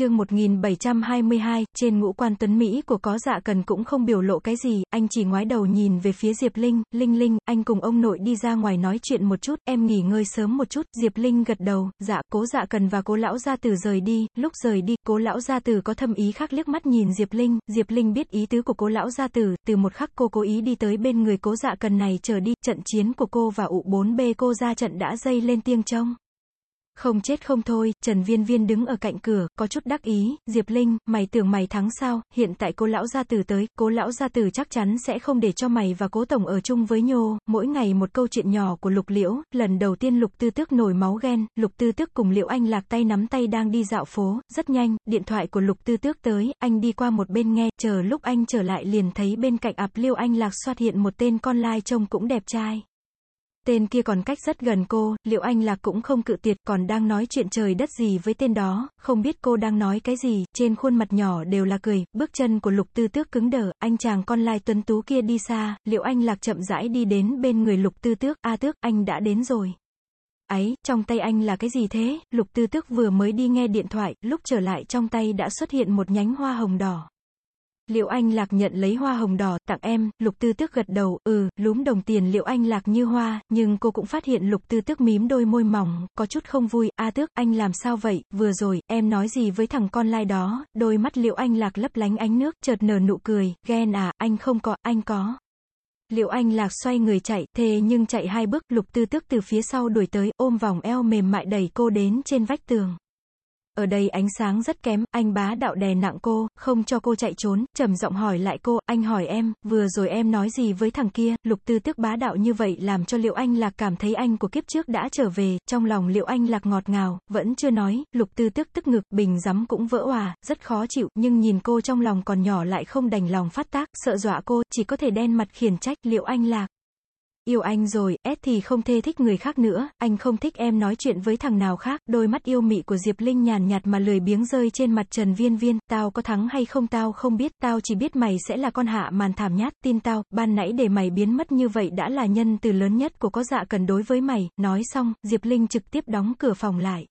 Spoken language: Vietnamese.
chương 1722, trên ngũ quan tuấn Mỹ của có dạ cần cũng không biểu lộ cái gì, anh chỉ ngoái đầu nhìn về phía Diệp Linh, Linh Linh, anh cùng ông nội đi ra ngoài nói chuyện một chút, em nghỉ ngơi sớm một chút, Diệp Linh gật đầu, dạ, cố dạ cần và cố lão gia tử rời đi, lúc rời đi, cố lão gia tử có thâm ý khác liếc mắt nhìn Diệp Linh, Diệp Linh biết ý tứ của cố lão gia tử, từ một khắc cô cố ý đi tới bên người cố dạ cần này chờ đi, trận chiến của cô và ụ 4B cô ra trận đã dây lên tiếng trông. Không chết không thôi, Trần Viên Viên đứng ở cạnh cửa, có chút đắc ý, Diệp Linh, mày tưởng mày thắng sao, hiện tại cô lão gia tử tới, cố lão gia tử chắc chắn sẽ không để cho mày và cố tổng ở chung với nhô, mỗi ngày một câu chuyện nhỏ của lục liễu, lần đầu tiên lục tư tước nổi máu ghen, lục tư tước cùng liễu anh lạc tay nắm tay đang đi dạo phố, rất nhanh, điện thoại của lục tư tước tới, anh đi qua một bên nghe, chờ lúc anh trở lại liền thấy bên cạnh ạp liêu anh lạc xuất hiện một tên con lai trông cũng đẹp trai. Tên kia còn cách rất gần cô, liệu anh Lạc cũng không cự tuyệt, còn đang nói chuyện trời đất gì với tên đó, không biết cô đang nói cái gì, trên khuôn mặt nhỏ đều là cười, bước chân của lục tư tước cứng đờ, anh chàng con lai tuấn tú kia đi xa, liệu anh Lạc chậm rãi đi đến bên người lục tư tước, a tước, anh đã đến rồi. Ấy, trong tay anh là cái gì thế? Lục tư tước vừa mới đi nghe điện thoại, lúc trở lại trong tay đã xuất hiện một nhánh hoa hồng đỏ. Liệu anh lạc nhận lấy hoa hồng đỏ, tặng em, lục tư tước gật đầu, ừ, lúm đồng tiền liệu anh lạc như hoa, nhưng cô cũng phát hiện lục tư tước mím đôi môi mỏng, có chút không vui, a tước, anh làm sao vậy, vừa rồi, em nói gì với thằng con lai đó, đôi mắt liệu anh lạc lấp lánh ánh nước, chợt nở nụ cười, ghen à, anh không có, anh có. Liệu anh lạc xoay người chạy, thế nhưng chạy hai bước, lục tư tước từ phía sau đuổi tới, ôm vòng eo mềm mại đẩy cô đến trên vách tường. Ở đây ánh sáng rất kém, anh bá đạo đè nặng cô, không cho cô chạy trốn, trầm giọng hỏi lại cô, anh hỏi em, vừa rồi em nói gì với thằng kia, lục tư tức bá đạo như vậy làm cho liệu anh lạc cảm thấy anh của kiếp trước đã trở về, trong lòng liệu anh lạc ngọt ngào, vẫn chưa nói, lục tư tức tức ngực, bình rắm cũng vỡ hòa, rất khó chịu, nhưng nhìn cô trong lòng còn nhỏ lại không đành lòng phát tác, sợ dọa cô, chỉ có thể đen mặt khiển trách, liệu anh lạc. Yêu anh rồi, S thì không thê thích người khác nữa, anh không thích em nói chuyện với thằng nào khác, đôi mắt yêu mị của Diệp Linh nhàn nhạt mà lười biếng rơi trên mặt Trần Viên Viên, tao có thắng hay không tao không biết, tao chỉ biết mày sẽ là con hạ màn thảm nhát, tin tao, ban nãy để mày biến mất như vậy đã là nhân từ lớn nhất của có dạ cần đối với mày, nói xong, Diệp Linh trực tiếp đóng cửa phòng lại.